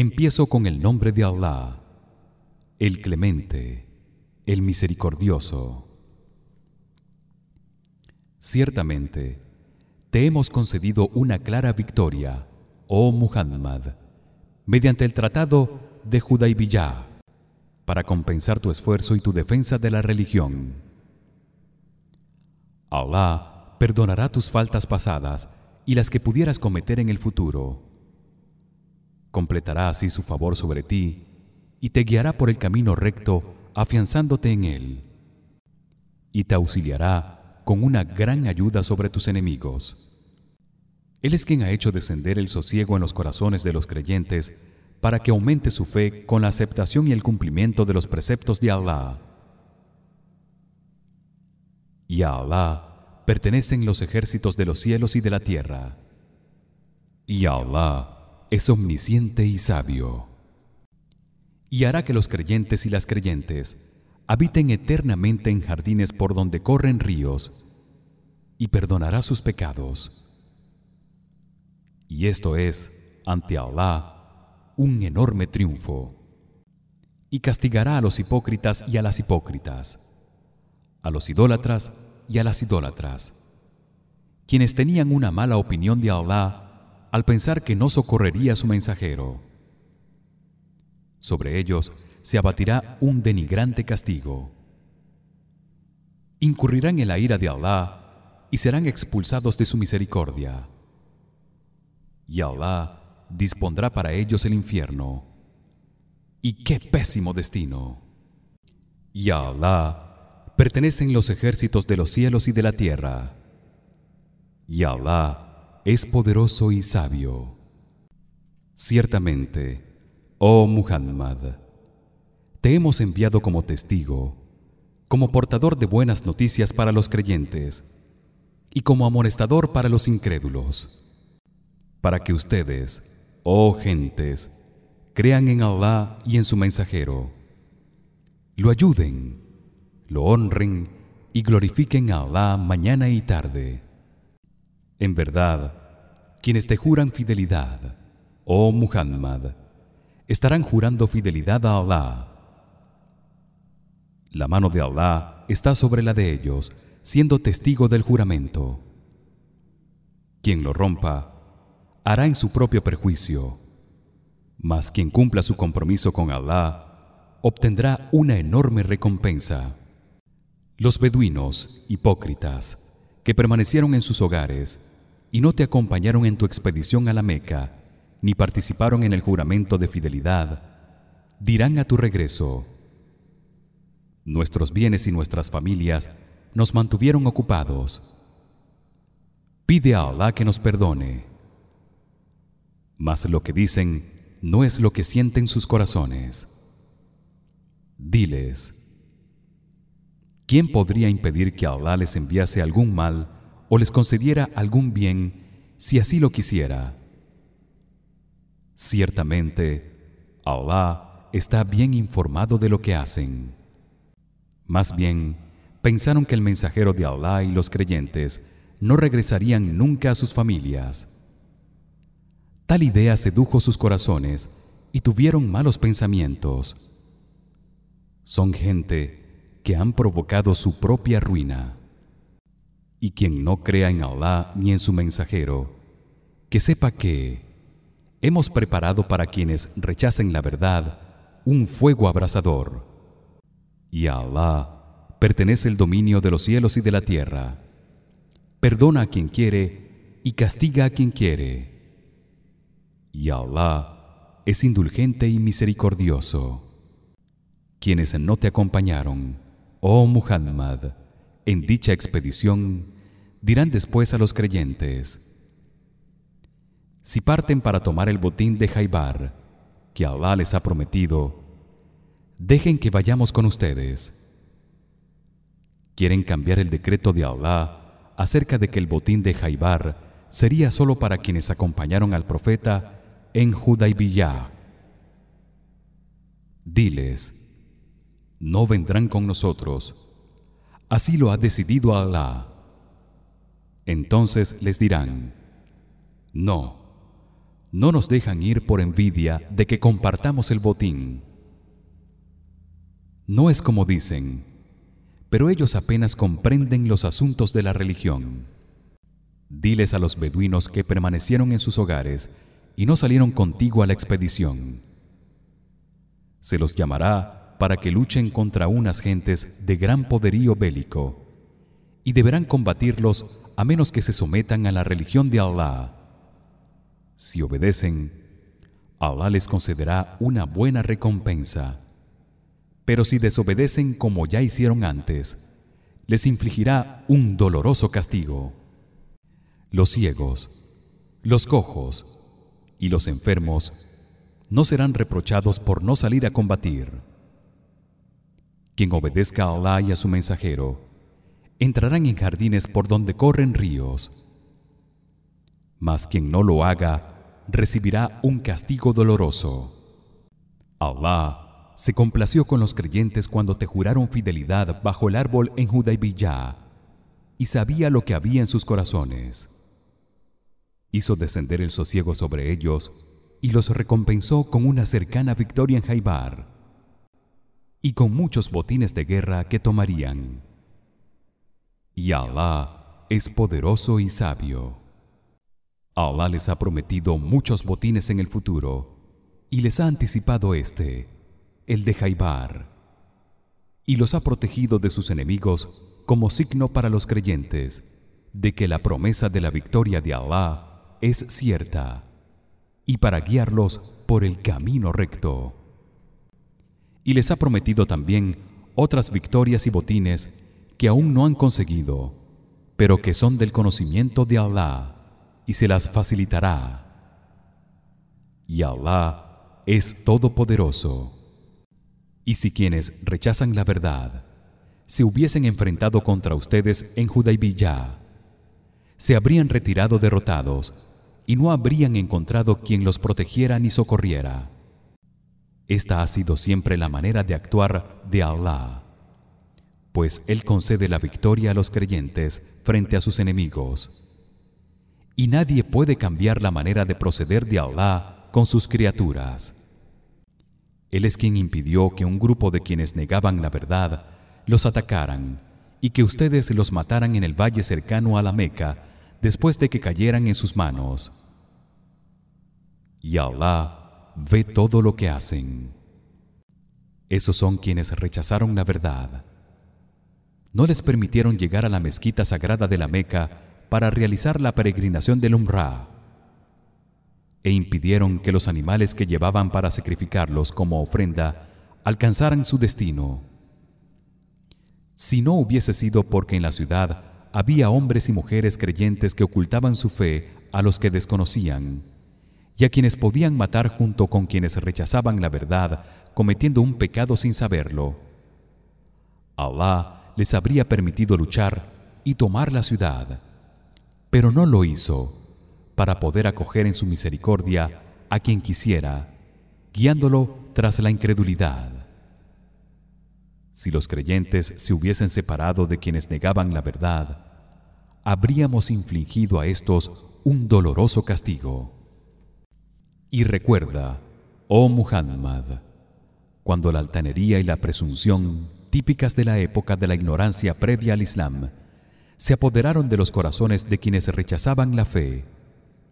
Empiezo con el nombre de Allah, el Clemente, el Misericordioso. Ciertamente, te hemos concedido una clara victoria, oh Muhammad, mediante el tratado de Hudaybiyah, para compensar tu esfuerzo y tu defensa de la religión. Allah perdonará tus faltas pasadas y las que pudieras cometer en el futuro. Completará así su favor sobre ti y te guiará por el camino recto, afianzándote en él. Y te auxiliará con una gran ayuda sobre tus enemigos. Él es quien ha hecho descender el sosiego en los corazones de los creyentes para que aumente su fe con la aceptación y el cumplimiento de los preceptos de Allah. Y a Allah pertenecen los ejércitos de los cielos y de la tierra. Y Allah es omnisciente y sabio. Y hará que los creyentes y las creyentes habiten eternamente en jardines por donde corren ríos y perdonará sus pecados. Y esto es ante Allah un enorme triunfo. Y castigará a los hipócritas y a las hipócritas, a los idólatras y a las idólatras, quienes tenían una mala opinión de Allah al pensar que no socorrería su mensajero. Sobre ellos se abatirá un denigrante castigo. Incurrirán en la ira de Allah y serán expulsados de su misericordia y Allah dispondrá para ellos el infierno. Y qué pésimo destino. Y a Allah pertenecen los ejércitos de los cielos y de la tierra. Y Allah es poderoso y sabio. Ciertamente, oh Muhammad, te hemos enviado como testigo, como portador de buenas noticias para los creyentes y como amonestador para los incrédulos para que ustedes, oh gentes, crean en Allah y en su mensajero, lo ayuden, lo honren y glorifiquen a Allah mañana y tarde. En verdad, quienes te juran fidelidad, oh Muhammad, estarán jurando fidelidad a Allah. La mano de Allah está sobre la de ellos, siendo testigo del juramento. Quien lo rompa hará en su propio perjuicio mas quien cumpla su compromiso con Allah obtendrá una enorme recompensa los beduinos hipócritas que permanecieron en sus hogares y no te acompañaron en tu expedición a la Meca ni participaron en el juramento de fidelidad dirán a tu regreso nuestros bienes y nuestras familias nos mantuvieron ocupados pide a Allah que nos perdone mas lo que dicen no es lo que sienten sus corazones. Diles: ¿Quién podría impedir que Allah les enviase algún mal o les concediera algún bien si así lo quisiera? Ciertamente Allah está bien informado de lo que hacen. Más bien, pensaron que el mensajero de Allah y los creyentes no regresarían nunca a sus familias Tal idea sedujo sus corazones y tuvieron malos pensamientos. Son gente que han provocado su propia ruina. Y quien no crea en Allah ni en su mensajero, que sepa que hemos preparado para quienes rechacen la verdad un fuego abrasador. Y a Allah pertenece el dominio de los cielos y de la tierra. Perdona a quien quiere y castiga a quien quiere y Allah es indulgente y misericordioso. Quienes no te acompañaron, oh Muhammad, en dicha expedición, dirán después a los creyentes: Si parten para tomar el botín de Jaibar, que Allah les ha prometido, dejen que vayamos con ustedes. Quieren cambiar el decreto de Allah acerca de que el botín de Jaibar sería solo para quienes acompañaron al profeta en Hudaybiyah. Diles: No vendrán con nosotros. Así lo ha decidido Allah. Entonces les dirán: No, no nos dejan ir por envidia de que compartamos el botín no es como dicen pero ellos apenas comprenden los asuntos de la religión diles a los beduinos que permanecieron en sus hogares y no salieron contigo a la expedición se los llamará para que luchen contra unas gentes de gran poderío bélico y deberán combatirlos a menos que se sometan a la religión de Allah si obedecen Allah les concederá una buena recompensa. Pero si desobedecen como ya hicieron antes les infligirá un doloroso castigo. Los ciegos los cojos y los enfermos no serán reprochados por no salir a combatir quien obedezca a Allah y a su mensajero entrarán en jardines por donde corren ríos. Mas quien no lo haga recibirá un castigo doloroso. Allah se complació con los creyentes cuando te juraron fidelidad bajo el árbol en Hudaybiyah y sabía lo que había en sus corazones. Hizo descender el sosiego sobre ellos y los recompensó con una cercana victoria en Jaibar y con muchos botines de guerra que tomarían. Y Allah es poderoso y sabio. Allah les ha prometido muchos botines en el futuro y les ha anticipado este el de Jaibar y los ha protegido de sus enemigos como signo para los creyentes de que la promesa de la victoria de Allah es cierta y para guiarlos por el camino recto. Y les ha prometido también otras victorias y botines que aún no han conseguido, pero que son del conocimiento de Allah y se las facilitará. Y Allah es todopoderoso. Y si quienes rechazan la verdad se hubiesen enfrentado contra ustedes en Hudaybiyah, se habrían retirado derrotados y no habrían encontrado quien los protegiera ni socorriera. Esta ha sido siempre la manera de actuar de Allah, pues él concede la victoria a los creyentes frente a sus enemigos. Y nadie puede cambiar la manera de proceder de Allah con sus criaturas. Él es quien impidió que un grupo de quienes negaban la verdad los atacaran y que ustedes los mataran en el valle cercano a la Meca después de que cayeran en sus manos. Y Allah ve todo lo que hacen. Esos son quienes rechazaron la verdad. No les permitieron llegar a la mezquita sagrada de la Meca para realizar la peregrinación del Umrah e impidieron que los animales que llevaban para sacrificarlos como ofrenda alcanzaran su destino. Si no hubiese sido porque en la ciudad había hombres y mujeres creyentes que ocultaban su fe a los que desconocían y a quienes podían matar junto con quienes rechazaban la verdad cometiendo un pecado sin saberlo. Allah les habría permitido luchar y tomar la ciudad, pero no lo hizo para poder acoger en su misericordia a quien quisiera, guiándolo tras la incredulidad. Si los creyentes se hubiesen separado de quienes negaban la verdad, habríamos infligido a estos un doloroso castigo. Y recuerda, oh Muhammad, cuando la altanería y la presunción típicas de la época de la ignorancia previa al Islam se apoderaron de los corazones de quienes rechazaban la fe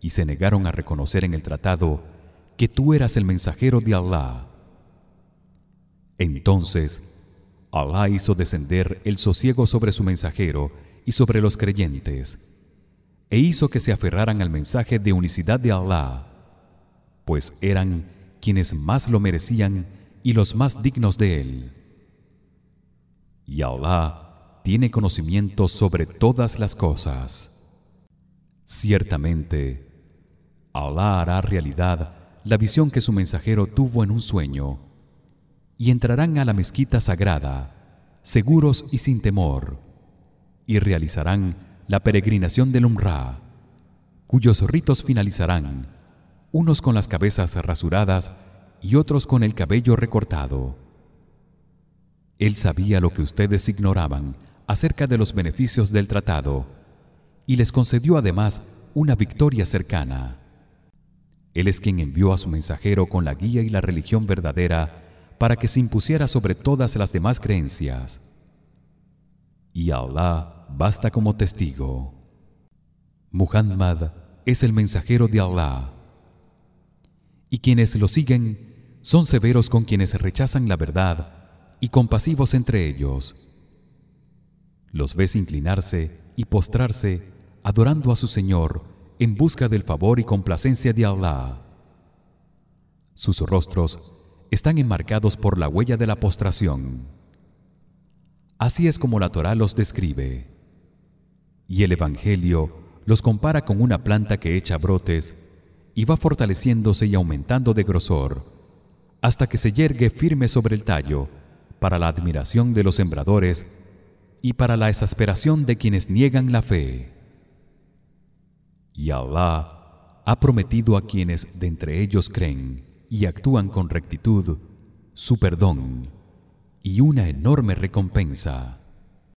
y se negaron a reconocer en el tratado que tú eras el mensajero de Allah. Entonces Allah hizo descender el sosiego sobre su mensajero y sobre los creyentes e hizo que se aferraran al mensaje de unicidad de Allah, pues eran quienes más lo merecían y los más dignos de él. Y Allah tiene conocimiento sobre todas las cosas. Ciertamente Allah hará realidad la visión que su mensajero tuvo en un sueño y entrarán a la mezquita sagrada seguros y sin temor y realizarán la peregrinación del Umrah cuyos ritos finalizarán unos con las cabezas rasuradas y otros con el cabello recortado. Él sabía lo que ustedes ignoraban acerca de los beneficios del tratado y les concedió además una victoria cercana. Él es quien envió a su mensajero con la guía y la religión verdadera para que se impusiera sobre todas las demás creencias. Y Allah basta como testigo. Muhammad es el mensajero de Allah y quienes lo siguen son severos con quienes rechazan la verdad y compasivos entre ellos. Los ves inclinarse y postrarse adorando a su Señor en busca del favor y complacencia de Allah sus rostros están enmarcados por la huella de la postración. Así es como la Torá los describe. Y el evangelio los compara con una planta que echa brotes y va fortaleciéndose y aumentando de grosor hasta que se yergue firme sobre el tallo para la admiración de los sembradores y para la exasperación de quienes niegan la fe. Y Allah ha prometido a quienes de entre ellos creen y actúan con rectitud su perdón y una enorme recompensa